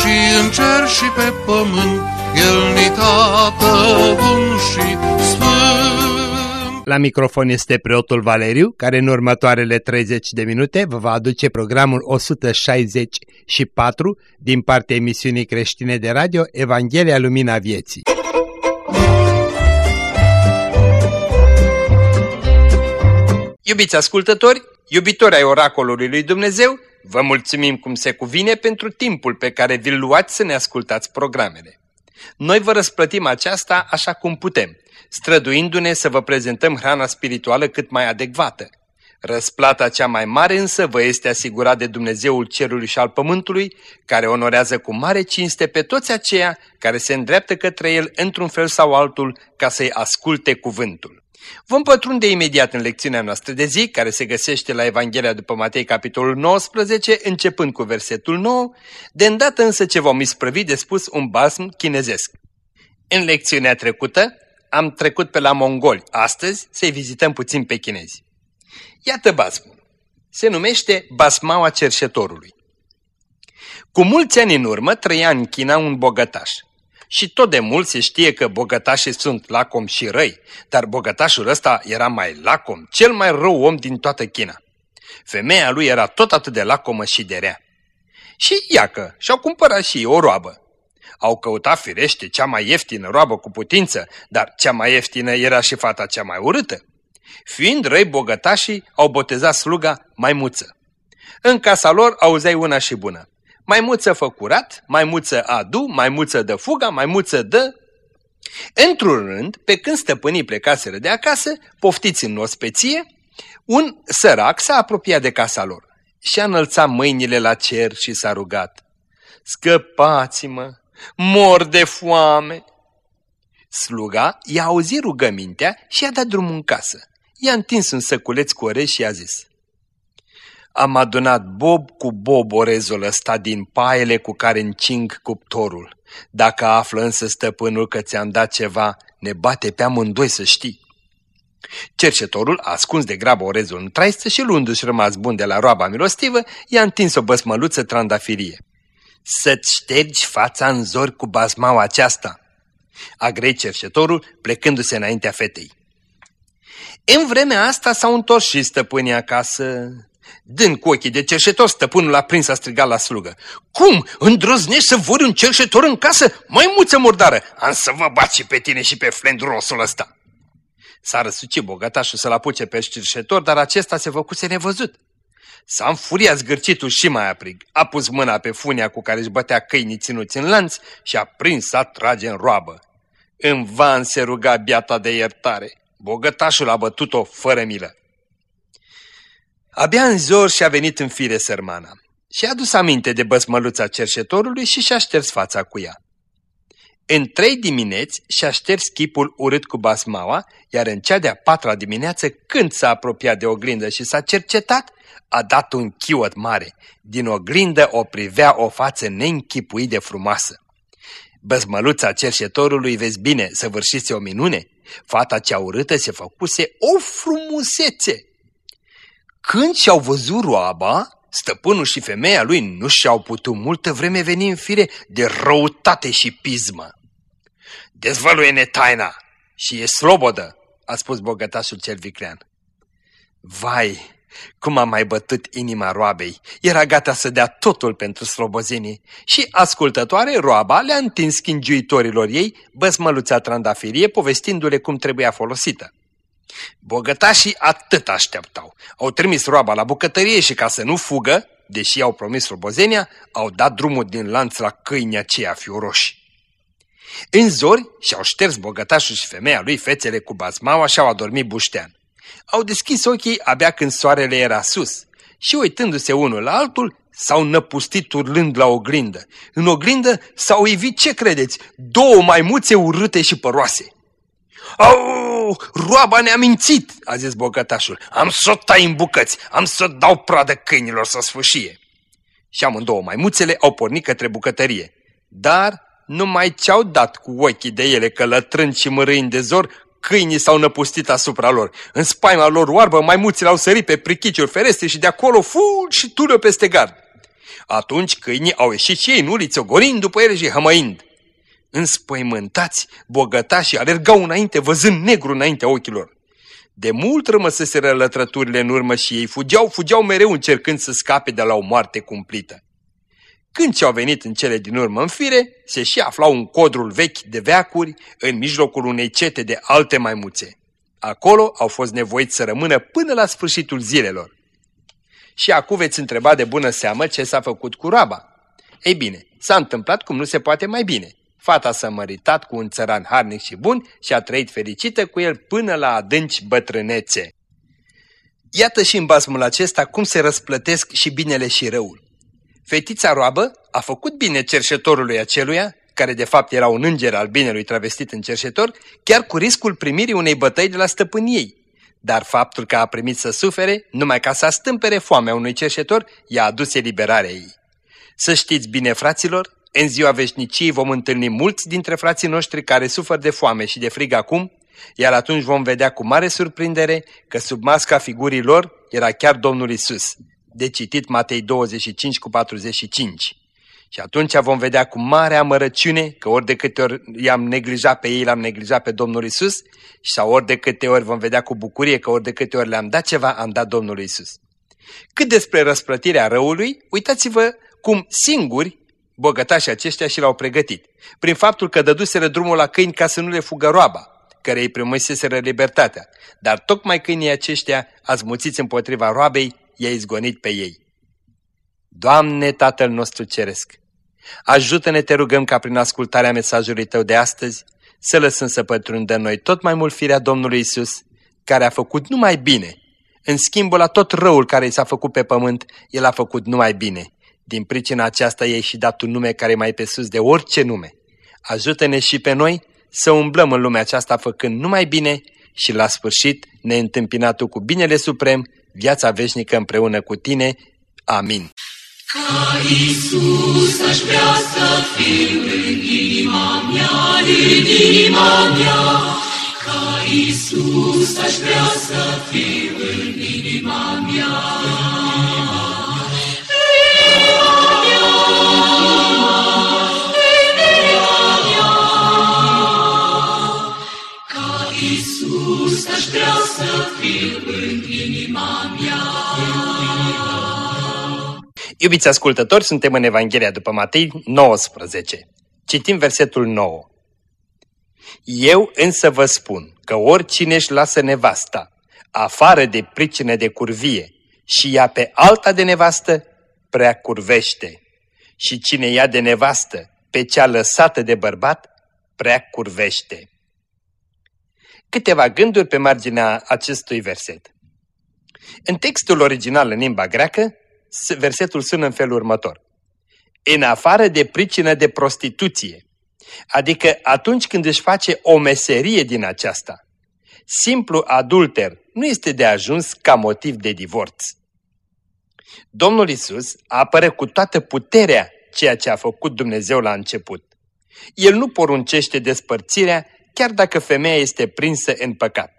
și în cer și pe pământ, El ni tată bun și sfânt. La microfon este preotul Valeriu, care în următoarele 30 de minute vă va aduce programul 164 din partea emisiunii creștine de radio Evanghelia Lumina Vieții. Iubiți ascultători, iubitori ai oracolului lui Dumnezeu, vă mulțumim cum se cuvine pentru timpul pe care vi-l luați să ne ascultați programele. Noi vă răsplătim aceasta așa cum putem, străduindu-ne să vă prezentăm hrana spirituală cât mai adecvată. Răsplata cea mai mare însă vă este asigurat de Dumnezeul cerului și al pământului, care onorează cu mare cinste pe toți aceia care se îndreaptă către el într-un fel sau altul ca să-i asculte cuvântul. Vom pătrunde imediat în lecțiunea noastră de zi, care se găsește la Evanghelia după Matei, capitolul 19, începând cu versetul 9, de îndată însă ce vom isprăvi de spus un basm chinezesc. În lecțiunea trecută am trecut pe la mongoli, astăzi să-i vizităm puțin pe chinezi. Iată basmul. Se numește basmaua cerșetorului. Cu mulți ani în urmă trăia în China un bogătaș. Și tot de mult se știe că bogătașii sunt lacom și răi, dar bogătașul ăsta era mai lacom, cel mai rău om din toată China. Femeia lui era tot atât de lacomă și de rea. Și iacă, și-au cumpărat și ei o roabă. Au căutat firește cea mai ieftină roabă cu putință, dar cea mai ieftină era și fata cea mai urâtă. Fiind răi bogătașii, au botezat sluga maimuță. În casa lor auzeai una și bună. Maimuță fă curat, maimuță adu, maimuță dă fuga, maimuță dă... Într-un rând, pe când stăpânii plecaseră de acasă, poftiți în ospeție, un sărac s-a apropiat de casa lor și a înălțat mâinile la cer și s-a rugat. Scăpați-mă, mor de foame! Sluga i-a auzit rugămintea și i-a dat drumul în casă. I-a întins un săculeț cu orez și i-a zis, am adunat bob cu bob orezul ăsta din paiele cu care încing cuptorul. Dacă află însă stăpânul că ți-am dat ceva, ne bate pe amândoi să știi. Cercetorul a ascuns de grabă orezul în traistă și luându-și rămas bun de la roaba milostivă, i-a întins o băsmăluță trandafirie. Să-ți ștergi fața în zori cu bazmaua aceasta, a grei cercetorul plecându-se înaintea fetei. În vremea asta s-au întors și stăpânii acasă, Dând cu ochii de cerșetor, stăpânul a prins a strigat la slugă. Cum? Îndrăznești să vori un cerșetor în casă? Mai muță murdară! Am să vă bat și pe tine și pe flendrosul ăsta! S-a răsucit bogatașul să-l apuce pe cerșetor, dar acesta se făcuse nevăzut. S-a înfuriat zgârcitul și mai aprig. A pus mâna pe funia cu care își bătea câinii ținuți în lanț și a prins să trage în roabă. În van se ruga biata de iertare. Bogătașul a bătut-o fără milă. Abia în zor și-a venit în fire sărmana și a adus aminte de băsmăluța cerșetorului și și-a șters fața cu ea. În trei dimineți și-a șters chipul urât cu basmaua, iar în cea de-a patra dimineață, când s-a apropiat de oglindă și s-a cercetat, a dat un chiot mare. Din oglindă o privea o față neînchipuit de frumoasă. Băzmăluța cerșetorului, vezi bine, săvârșise o minune. Fata cea urâtă se făcuse o frumusețe. Când și-au văzut roaba, stăpânul și femeia lui nu și-au putut multă vreme veni în fire de răutate și pismă. Dezvăluie-ne taina și e slobodă, a spus bogătașul cel viclean. Vai, cum a mai bătut inima roabei, era gata să dea totul pentru slobozenii și, ascultătoare, roaba le-a întins schingiuitorilor ei băsmăluța trandafirie, povestindu-le cum trebuia folosită. Bogătașii atât așteptau. Au trimis roaba la bucătărie și ca să nu fugă, deși au promis robozenia, au dat drumul din lanț la câinii aceia fioroși. În zori și-au șters bogătașul și femeia lui fețele cu bazmaua și au adormit buștean. Au deschis ochii abia când soarele era sus și uitându-se unul la altul, s-au năpustit urlând la oglindă. În oglindă s-au evit, ce credeți, două maimuțe urâte și păroase. Au, roaba ne-a mințit, a zis bogătașul. Am să o tai în bucăți, am să dau pradă câinilor să sfâșie. Și amândouă maimuțele au pornit către bucătărie. Dar numai ce-au dat cu ochii de ele călătrând și mărâind de zor, câinii s-au năpustit asupra lor. În spaima lor oarbă, maimuțele au sărit pe prichiciuri ferestre și de acolo fug și tură peste gard. Atunci câinii au ieșit și ei în uliță, gorind după ele și hămăind. Înspăimântați, bogătașii alergau înainte, văzând negru înaintea ochilor. De mult rămăseseră lătrăturile în urmă și ei fugeau, fugeau mereu încercând să scape de la o moarte cumplită. Când ce-au venit în cele din urmă în fire, se și aflau un codrul vechi de veacuri în mijlocul unei cete de alte maimuțe. Acolo au fost nevoiți să rămână până la sfârșitul zilelor. Și acum veți întreba de bună seamă ce s-a făcut cu roaba. Ei bine, s-a întâmplat cum nu se poate mai bine. Fata s-a măritat cu un țăran harnic și bun și a trăit fericită cu el până la adânci bătrânețe. Iată și în basmul acesta cum se răsplătesc și binele și răul. Fetița roabă a făcut bine cerșetorului aceluia, care de fapt era un înger al binelui travestit în cerșetor, chiar cu riscul primirii unei bătăi de la stăpâniei. Dar faptul că a primit să sufere, numai ca să stâmpere foamea unui cerșetor, i-a adus eliberarea ei. Să știți bine, fraților, în ziua veșniciei vom întâlni mulți dintre frații noștri care sufer de foame și de frig acum, iar atunci vom vedea cu mare surprindere că sub masca figurii lor era chiar Domnul Isus, de citit Matei 25 cu 45. Și atunci vom vedea cu mare amărăciune că ori de câte ori i-am neglijat pe ei, l-am neglijat pe Domnul Isus, sau ori de câte ori vom vedea cu bucurie că ori de câte ori le-am dat ceva, am dat Domnului Isus. Cât despre răsplătirea răului, uitați-vă cum singuri bogătașii aceștia și l-au pregătit, prin faptul că dăduseră drumul la câini ca să nu le fugă roaba, care îi primeseseră libertatea, dar tocmai câinii aceștia, azmuțiți împotriva roabei, i-a izgonit pe ei. Doamne, Tatăl nostru Ceresc, ajută-ne, te rugăm, ca prin ascultarea mesajului Tău de astăzi, să lăsăm să pătrundă noi tot mai mult firea Domnului Isus, care a făcut numai bine. În schimbul la tot răul care i s-a făcut pe pământ, El a făcut numai bine. Din pricina aceasta ei și dat un nume care mai pe sus de orice nume. Ajută-ne și pe noi să umblăm în lumea aceasta făcând numai bine și la sfârșit ne întâmpina Tu cu binele suprem, viața veșnică împreună cu Tine. Amin. Ca Iisus aș vrea să fiu în inima mea, în inima mea. Ca Iisus aș vrea să fiu în inima mea. Vrea să fiu în inima mea. Iubiți ascultători, suntem în Evanghelia după Matei 19. Citim versetul 9. Eu însă vă spun că oricine își lasă nevasta, afară de pricină de curvie, și ia pe alta de nevastă, prea curvește. Și cine ia de nevastă pe cea lăsată de bărbat, prea curvește. Câteva gânduri pe marginea acestui verset. În textul original în limba greacă, versetul sună în felul următor. În afară de pricină de prostituție, adică atunci când își face o meserie din aceasta, simplu adulter nu este de ajuns ca motiv de divorț. Domnul Isus apără cu toată puterea ceea ce a făcut Dumnezeu la început. El nu poruncește despărțirea chiar dacă femeia este prinsă în păcat.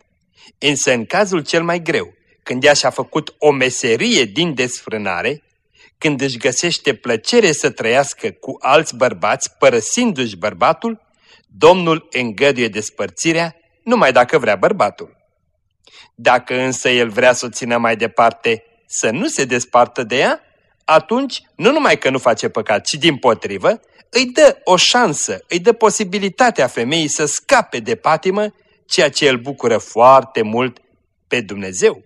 Însă în cazul cel mai greu, când ea și-a făcut o meserie din desfrânare, când își găsește plăcere să trăiască cu alți bărbați părăsindu-și bărbatul, Domnul îngăduie despărțirea numai dacă vrea bărbatul. Dacă însă el vrea să o țină mai departe, să nu se despartă de ea, atunci nu numai că nu face păcat, ci din potrivă, îi dă o șansă, îi dă posibilitatea femeii să scape de patimă, ceea ce îl bucură foarte mult pe Dumnezeu.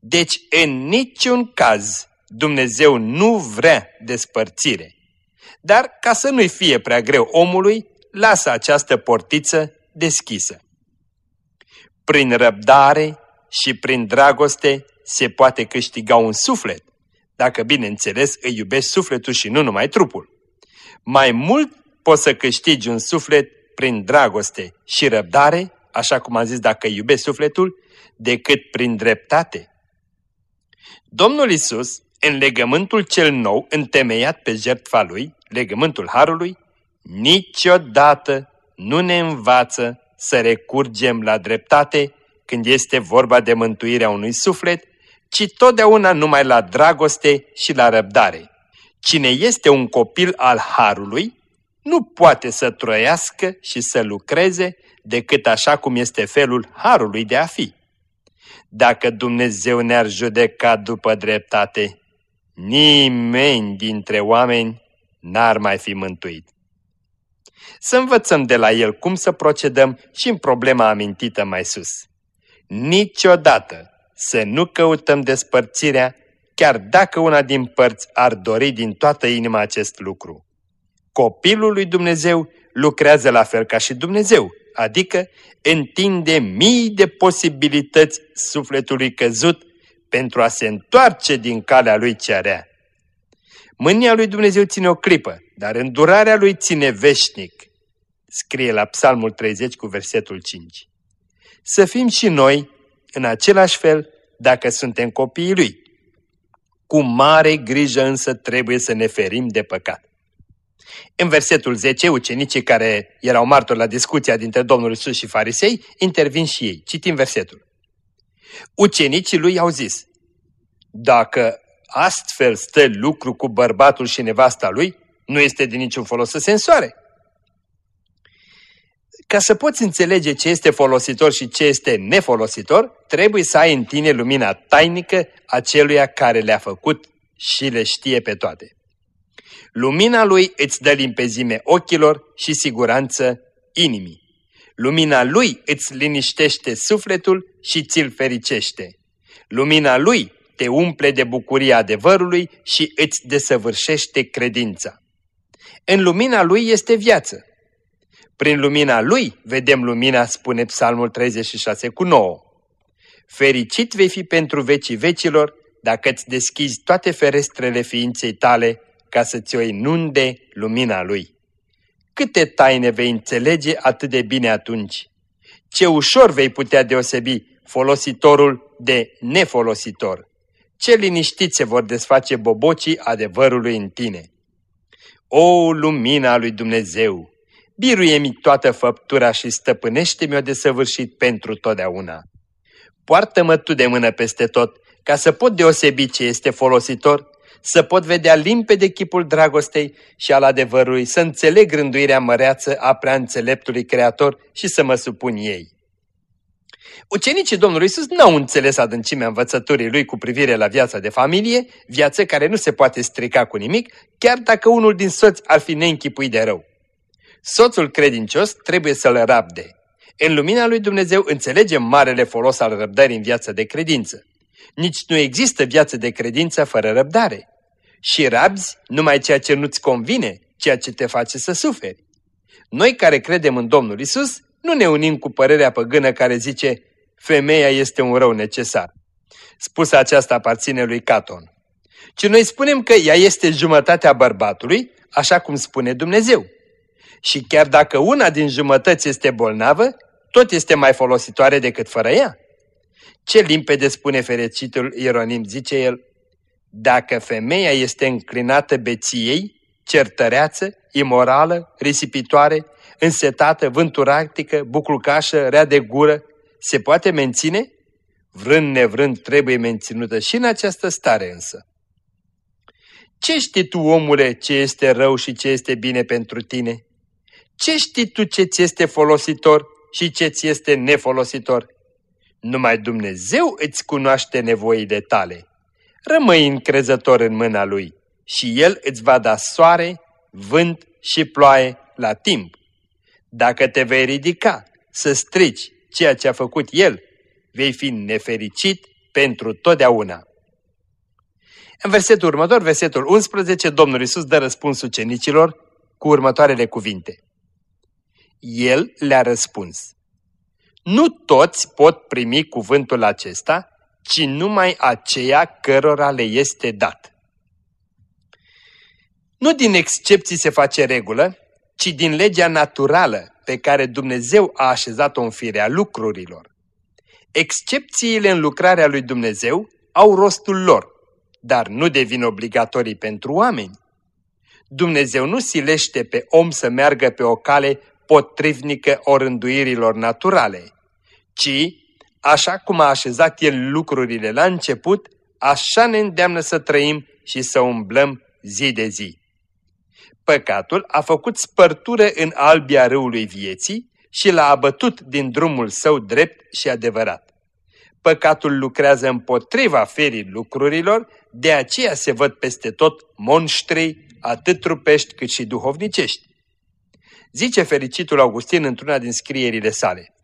Deci, în niciun caz, Dumnezeu nu vrea despărțire. Dar, ca să nu-i fie prea greu omului, lasă această portiță deschisă. Prin răbdare și prin dragoste se poate câștiga un suflet, dacă bineînțeles îi iubești sufletul și nu numai trupul. Mai mult poți să câștigi un suflet prin dragoste și răbdare, așa cum am zis dacă iubești sufletul, decât prin dreptate. Domnul Isus, în legământul cel nou întemeiat pe jertfa lui, legământul Harului, niciodată nu ne învață să recurgem la dreptate când este vorba de mântuirea unui suflet, ci totdeauna numai la dragoste și la răbdare. Cine este un copil al Harului, nu poate să trăiască și să lucreze decât așa cum este felul Harului de a fi. Dacă Dumnezeu ne-ar judeca după dreptate, nimeni dintre oameni n-ar mai fi mântuit. Să învățăm de la el cum să procedăm și în problema amintită mai sus. Niciodată să nu căutăm despărțirea, chiar dacă una din părți ar dori din toată inima acest lucru. Copilul lui Dumnezeu lucrează la fel ca și Dumnezeu, adică întinde mii de posibilități sufletului căzut pentru a se întoarce din calea lui cearea. Mânia lui Dumnezeu ține o clipă, dar îndurarea lui ține veșnic, scrie la Psalmul 30 cu versetul 5. Să fim și noi în același fel dacă suntem copiii lui. Cu mare grijă însă trebuie să ne ferim de păcat. În versetul 10, ucenicii care erau martori la discuția dintre Domnul Isus și farisei, intervin și ei. Citim versetul. Ucenicii lui au zis, dacă astfel stă lucru cu bărbatul și nevasta lui, nu este de niciun folos să se însoare. Ca să poți înțelege ce este folositor și ce este nefolositor, trebuie să ai în tine lumina tainică a celuia care le-a făcut și le știe pe toate. Lumina lui îți dă limpezime ochilor și siguranță inimii. Lumina lui îți liniștește sufletul și ți-l fericește. Lumina lui te umple de bucuria adevărului și îți desăvârșește credința. În lumina lui este viață. Prin lumina lui vedem lumina, spune Psalmul 36 cu 9. Fericit vei fi pentru vecii vecilor dacă îți deschizi toate ferestrele ființei tale ca să ți-o inunde lumina lui. Câte taine vei înțelege atât de bine atunci? Ce ușor vei putea deosebi folositorul de nefolositor. Ce liniștit se vor desface bobocii adevărului în tine. O, lumina lui Dumnezeu! Biruie-mi toată făptura și stăpânește-mi-o de săvârșit pentru totdeauna. Poartă-mă tu de mână peste tot, ca să pot deosebi ce este folositor să pot vedea limpede chipul dragostei și al adevărului, să înțeleg rânduirea măreață a prea înțeleptului Creator și să mă supun ei. Ucenicii Domnului Isus n-au înțeles adâncimea învățăturii lui cu privire la viața de familie, viață care nu se poate strica cu nimic, chiar dacă unul din soți ar fi neînchipuit de rău. Soțul credincios trebuie să-l rabde. În lumina lui Dumnezeu înțelegem marele folos al răbdării în viața de credință. Nici nu există viață de credință fără răbdare. Și rabzi numai ceea ce nu-ți convine, ceea ce te face să suferi. Noi care credem în Domnul Isus, nu ne unim cu părerea păgână care zice femeia este un rău necesar. Spusă aceasta aparține lui Caton. Ci noi spunem că ea este jumătatea bărbatului, așa cum spune Dumnezeu. Și chiar dacă una din jumătăți este bolnavă, tot este mai folositoare decât fără ea. Ce limpede spune fericitul Ieronim, zice el, dacă femeia este înclinată beției, certăreață, imorală, risipitoare, însetată, vânturactică, buclucașă, rea de gură, se poate menține? Vrând nevrând trebuie menținută și în această stare însă. Ce știi tu, omule, ce este rău și ce este bine pentru tine? Ce știi tu ce ți este folositor și ce ți este nefolositor? Numai Dumnezeu îți cunoaște nevoile tale. Rămâi încrezător în mâna Lui și El îți va da soare, vânt și ploaie la timp. Dacă te vei ridica să strici ceea ce a făcut El, vei fi nefericit pentru totdeauna. În versetul următor, versetul 11, Domnul Iisus dă răspuns ucenicilor cu următoarele cuvinte. El le-a răspuns. Nu toți pot primi cuvântul acesta, ci numai aceia cărora le este dat. Nu din excepții se face regulă, ci din legea naturală pe care Dumnezeu a așezat-o în firea lucrurilor. Excepțiile în lucrarea lui Dumnezeu au rostul lor, dar nu devin obligatorii pentru oameni. Dumnezeu nu silește pe om să meargă pe o cale potrivnică orânduirilor naturale, ci, așa cum a așezat El lucrurile la început, așa ne îndeamnă să trăim și să umblăm zi de zi. Păcatul a făcut spărtură în albia râului vieții și l-a abătut din drumul său drept și adevărat. Păcatul lucrează împotriva ferii lucrurilor, de aceea se văd peste tot monștri, atât trupești cât și duhovnicești. Zice fericitul Augustin într-una din scrierile sale.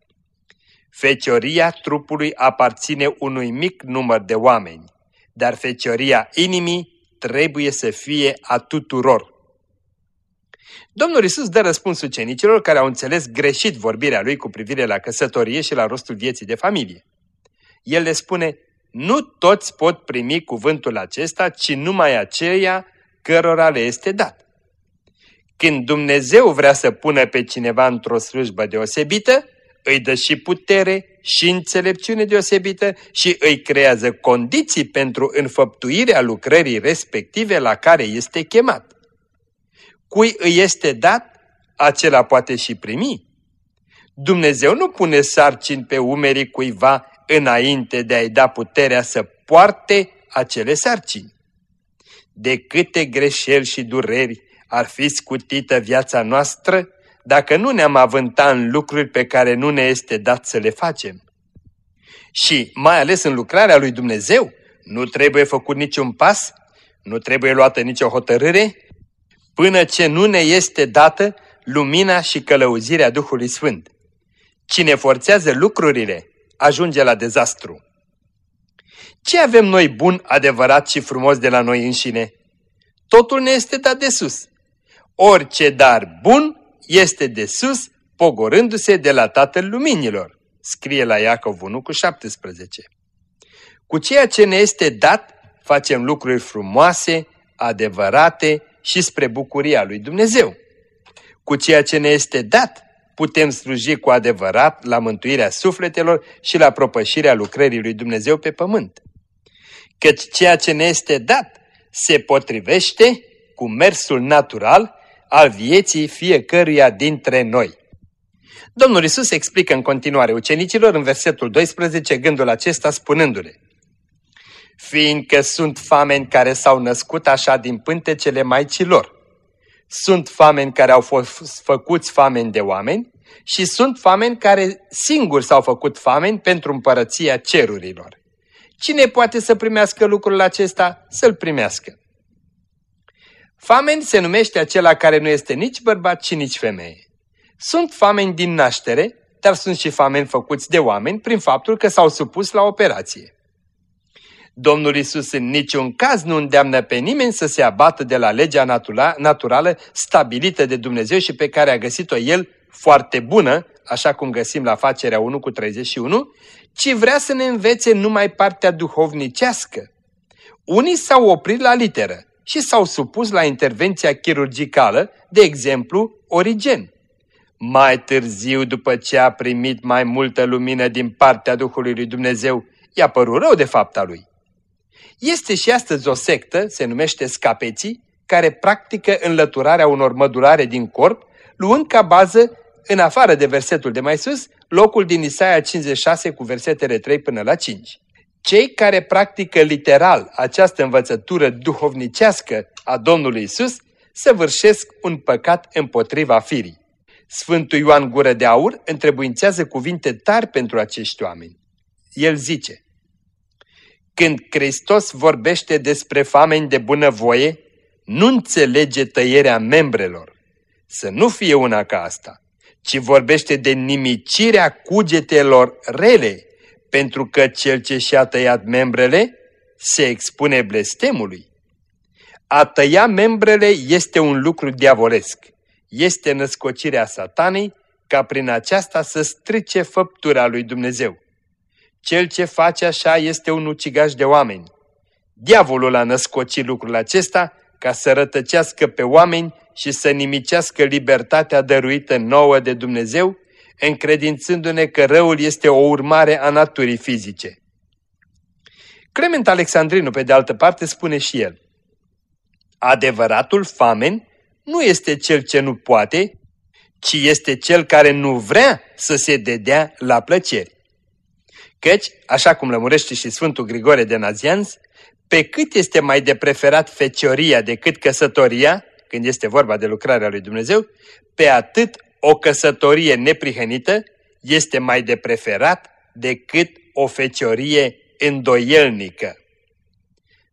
Fecioria trupului aparține unui mic număr de oameni, dar fecioria inimii trebuie să fie a tuturor. Domnul Isus dă răspuns ucenicilor care au înțeles greșit vorbirea lui cu privire la căsătorie și la rostul vieții de familie. El le spune, nu toți pot primi cuvântul acesta, ci numai aceia cărora le este dat. Când Dumnezeu vrea să pună pe cineva într-o slujbă deosebită, îi dă și putere și înțelepciune deosebită și îi creează condiții pentru înfăptuirea lucrării respective la care este chemat. Cui îi este dat, acela poate și primi. Dumnezeu nu pune sarcini pe umerii cuiva înainte de a-i da puterea să poarte acele sarcini. De câte greșeli și dureri ar fi scutită viața noastră dacă nu ne-am avânta în lucruri pe care nu ne este dat să le facem. Și mai ales în lucrarea lui Dumnezeu, nu trebuie făcut niciun pas, nu trebuie luată nicio hotărâre, până ce nu ne este dată lumina și călăuzirea Duhului Sfânt. Cine forțează lucrurile, ajunge la dezastru. Ce avem noi bun, adevărat și frumos de la noi înșine? Totul ne este dat de sus. Orice dar bun este de sus, pogorându-se de la Tatăl Luminilor, scrie la Iacov 1 cu 17. Cu ceea ce ne este dat, facem lucruri frumoase, adevărate și spre bucuria lui Dumnezeu. Cu ceea ce ne este dat, putem sluji cu adevărat la mântuirea sufletelor și la propășirea lucrării lui Dumnezeu pe pământ. Căci ceea ce ne este dat se potrivește cu mersul natural al vieții fiecăruia dintre noi. Domnul Isus explică în continuare ucenicilor în versetul 12 gândul acesta spunându-le Fiindcă sunt fameni care s-au născut așa din pântecele maicilor, sunt fameni care au fost făcuți fameni de oameni și sunt fameni care singuri s-au făcut fameni pentru împărăția cerurilor. Cine poate să primească lucrul acesta, să-l primească. Fameni se numește acela care nu este nici bărbat și nici femeie. Sunt fameni din naștere, dar sunt și fameni făcuți de oameni prin faptul că s-au supus la operație. Domnul Isus în niciun caz nu îndeamnă pe nimeni să se abată de la legea natura, naturală stabilită de Dumnezeu și pe care a găsit-o El foarte bună, așa cum găsim la facerea 1 cu 31, ci vrea să ne învețe numai partea duhovnicească. Unii s-au oprit la literă și s-au supus la intervenția chirurgicală, de exemplu, Origen. Mai târziu, după ce a primit mai multă lumină din partea Duhului lui Dumnezeu, i-a părut rău de fapta lui. Este și astăzi o sectă, se numește scapeții, care practică înlăturarea unor mădulare din corp, luând ca bază, în afară de versetul de mai sus, locul din Isaia 56 cu versetele 3 până la 5. Cei care practică literal această învățătură duhovnicească a Domnului Isus săvârșesc un păcat împotriva firii. Sfântul Ioan Gură de Aur întrebuințează cuvinte tari pentru acești oameni. El zice, Când Hristos vorbește despre fameni de bunăvoie, nu înțelege tăierea membrelor. Să nu fie una ca asta, ci vorbește de nimicirea cugetelor rele, pentru că cel ce și-a tăiat membrele se expune blestemului. A tăia membrele este un lucru diavolesc. Este născocirea satanei ca prin aceasta să strice făptura lui Dumnezeu. Cel ce face așa este un ucigaș de oameni. Diavolul a născocit lucrul acesta ca să rătăcească pe oameni și să nimicească libertatea dăruită nouă de Dumnezeu, încredințându-ne că răul este o urmare a naturii fizice. Clement Alexandrinu, pe de altă parte, spune și el, Adevăratul famen nu este cel ce nu poate, ci este cel care nu vrea să se dedea la plăceri. Căci, așa cum lămurește și Sfântul Grigore de Nazianz, pe cât este mai de preferat fecioria decât căsătoria, când este vorba de lucrarea lui Dumnezeu, pe atât o căsătorie neprihănită este mai de preferat decât o feciorie îndoielnică.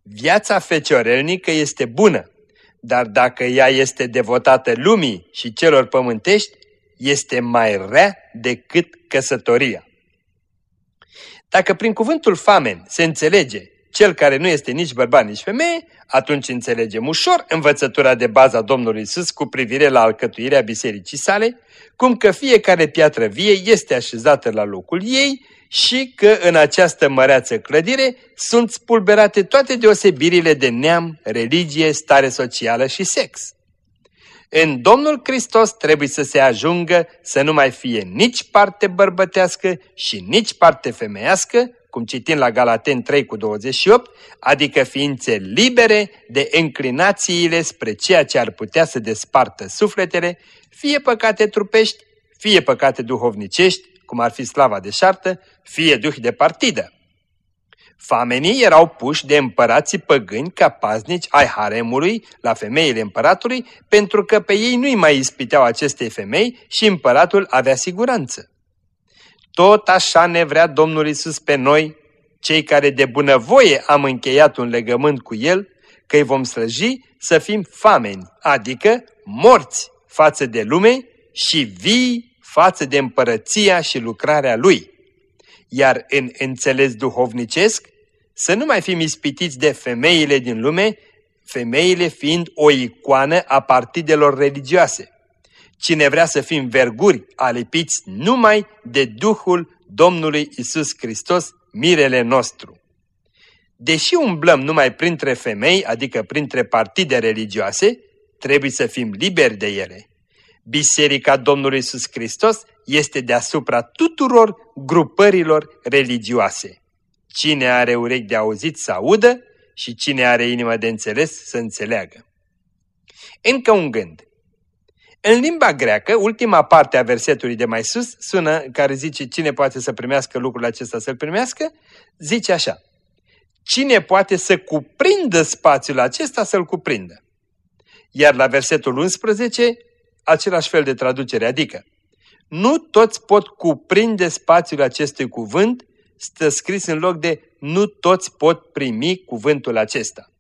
Viața feciorelnică este bună, dar dacă ea este devotată lumii și celor pământești, este mai rea decât căsătoria. Dacă prin cuvântul famen se înțelege cel care nu este nici bărbat, nici femeie, atunci înțelegem ușor învățătura de bază a Domnului Iisus cu privire la alcătuirea bisericii sale, cum că fiecare piatră vie este așezată la locul ei și că în această măreață clădire sunt spulberate toate deosebirile de neam, religie, stare socială și sex. În Domnul Hristos trebuie să se ajungă să nu mai fie nici parte bărbătească și nici parte femeiască, cum citim la Galaten 3 cu 28, adică ființe libere de înclinațiile spre ceea ce ar putea să despartă sufletele, fie păcate trupești, fie păcate duhovnicești, cum ar fi slava de șartă, fie duh de partidă. Famenii erau puși de împărații păgâni ca paznici ai haremului la femeile împăratului, pentru că pe ei nu-i mai ispiteau acestei femei și împăratul avea siguranță. Tot așa ne vrea Domnul Isus pe noi, cei care de bunăvoie am încheiat un legământ cu El, că îi vom slăji să fim fameni, adică morți față de lume și vii față de împărăția și lucrarea Lui. Iar în înțeles duhovnicesc, să nu mai fim ispitiți de femeile din lume, femeile fiind o icoană a partidelor religioase. Cine vrea să fim verguri alipiți numai de Duhul Domnului Isus Hristos, mirele nostru. Deși umblăm numai printre femei, adică printre partide religioase, trebuie să fim liberi de ele. Biserica Domnului Isus Hristos este deasupra tuturor grupărilor religioase. Cine are urechi de auzit să audă și cine are inimă de înțeles să înțeleagă. Încă un gând. În limba greacă, ultima parte a versetului de mai sus, sună, care zice cine poate să primească lucrul acesta să-l primească, zice așa. Cine poate să cuprindă spațiul acesta să-l cuprindă? Iar la versetul 11, același fel de traducere, adică nu toți pot cuprinde spațiul acestui cuvânt, stă scris în loc de nu toți pot primi cuvântul acesta.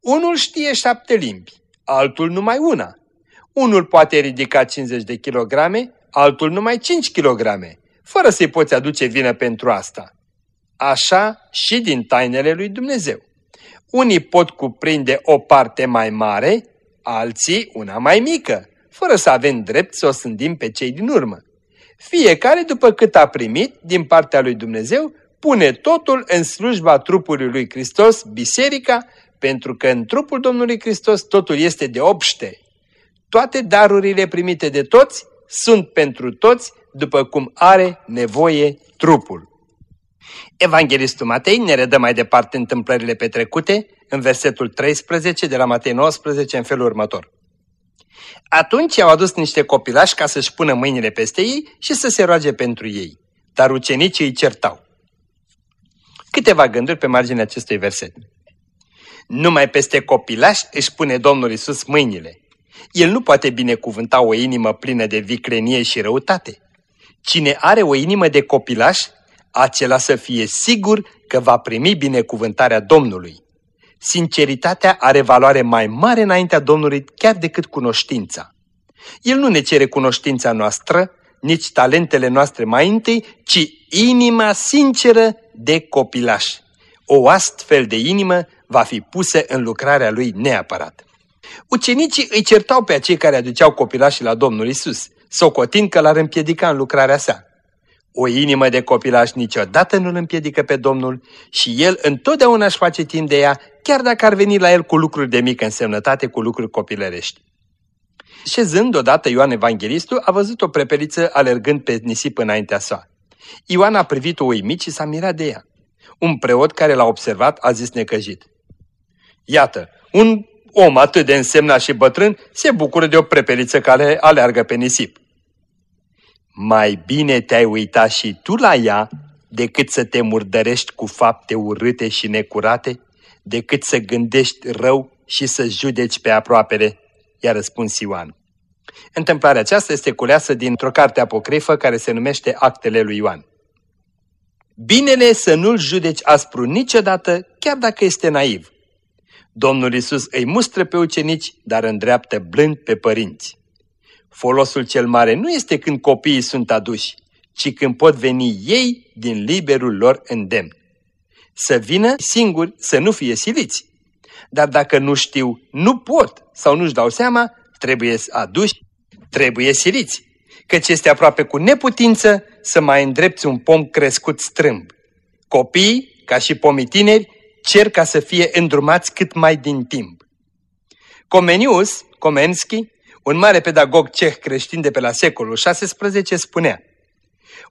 Unul știe șapte limbi, altul numai una. Unul poate ridica 50 de kilograme, altul numai 5 kilograme, fără să-i poți aduce vină pentru asta. Așa și din tainele lui Dumnezeu. Unii pot cuprinde o parte mai mare, alții una mai mică, fără să avem drept să o sândim pe cei din urmă. Fiecare, după cât a primit din partea lui Dumnezeu, pune totul în slujba trupului lui Hristos, biserica, pentru că în trupul Domnului Hristos totul este de obște. Toate darurile primite de toți sunt pentru toți, după cum are nevoie trupul. Evanghelistul Matei ne redă mai departe întâmplările petrecute în versetul 13 de la Matei 19 în felul următor. Atunci i-au adus niște copilași ca să-și pună mâinile peste ei și să se roage pentru ei, dar ucenicii îi certau. Câteva gânduri pe marginea acestui verset. Numai peste copilași își pune Domnul Isus mâinile. El nu poate binecuvânta o inimă plină de viclenie și răutate. Cine are o inimă de copilaș, acela să fie sigur că va primi binecuvântarea Domnului. Sinceritatea are valoare mai mare înaintea Domnului chiar decât cunoștința. El nu ne cere cunoștința noastră, nici talentele noastre mai întâi, ci inima sinceră de copilaș. O astfel de inimă va fi pusă în lucrarea lui neapărat. Ucenicii îi certau pe acei care aduceau copilașii la Domnul Isus, socotind că l-ar împiedica în lucrarea sa. O inimă de copilaș niciodată nu îl împiedică pe Domnul și el întotdeauna își face timp de ea, chiar dacă ar veni la el cu lucruri de mică însemnătate, cu lucruri copilărești. Șezând odată Ioan Evanghelistul, a văzut o prepeliță alergând pe nisip înaintea sa. Ioan a privit-o uimit și s-a mirat de ea. Un preot care l-a observat a zis necăjit. Iată, un om atât de însemnat și bătrân se bucură de o prepeliță care aleargă pe nisip. Mai bine te-ai uitat și tu la ea decât să te murdărești cu fapte urâte și necurate, decât să gândești rău și să judeci pe aproapele, i-a răspuns Ioan. Întâmplarea aceasta este culeasă dintr-o carte apocrifă care se numește Actele lui Ioan. Binele să nu-l judeci aspru niciodată, chiar dacă este naiv. Domnul Isus îi mustră pe ucenici, dar îndreaptă blând pe părinți. Folosul cel mare nu este când copiii sunt aduși, ci când pot veni ei din liberul lor îndemn. Să vină singuri, să nu fie siliți. Dar dacă nu știu, nu pot sau nu-și dau seama, trebuie aduși, trebuie siliți. Căci este aproape cu neputință să mai îndrepți un pom crescut strâmb. Copiii, ca și pomii tineri, cer ca să fie îndrumați cât mai din timp. Comenius, Comenski, un mare pedagog ceh creștin de pe la secolul XVI, spunea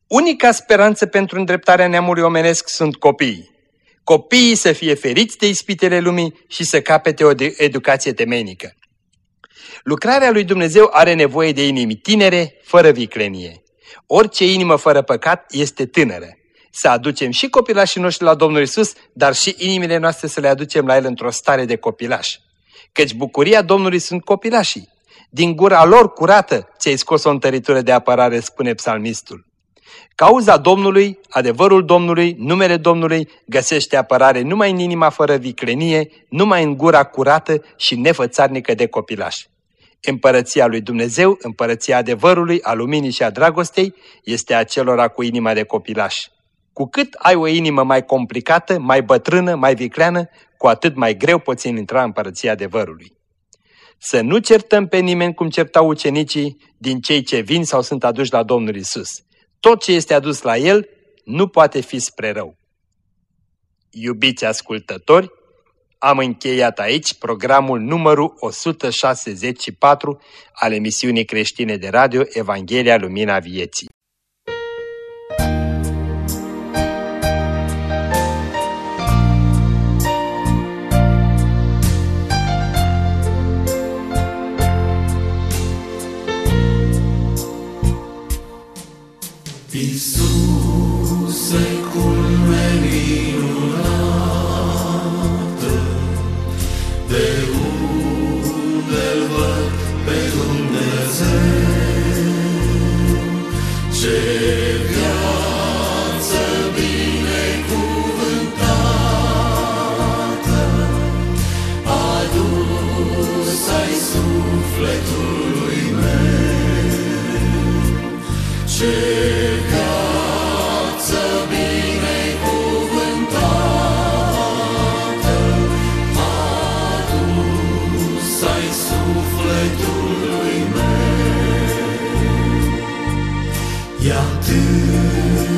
Unica speranță pentru îndreptarea neamului omenesc sunt copiii. Copiii să fie feriți de ispitele lumii și să capete o educație temenică. Lucrarea lui Dumnezeu are nevoie de inimi tinere, fără viclenie. Orice inimă fără păcat este tânără. Să aducem și copilașii noștri la Domnul Isus, dar și inimile noastre să le aducem la El într-o stare de copilaș. Căci bucuria Domnului sunt copilașii. Din gura lor curată ți-ai scos o întăritură de apărare, spune psalmistul. Cauza Domnului, adevărul Domnului, numele Domnului găsește apărare numai în inima fără viclenie, numai în gura curată și nefățarnică de copilaș. Împărăția lui Dumnezeu, împărăția adevărului, a luminii și a dragostei, este acelora cu inima de copilaș. Cu cât ai o inimă mai complicată, mai bătrână, mai vicleană, cu atât mai greu poți intra în împărăția adevărului. Să nu certăm pe nimeni cum certau ucenicii din cei ce vin sau sunt aduși la Domnul Isus. Tot ce este adus la El nu poate fi spre rău. Iubiți ascultători, am încheiat aici programul numărul 164 al emisiunii creștine de radio Evanghelia Lumina Vieții. Să pot să spun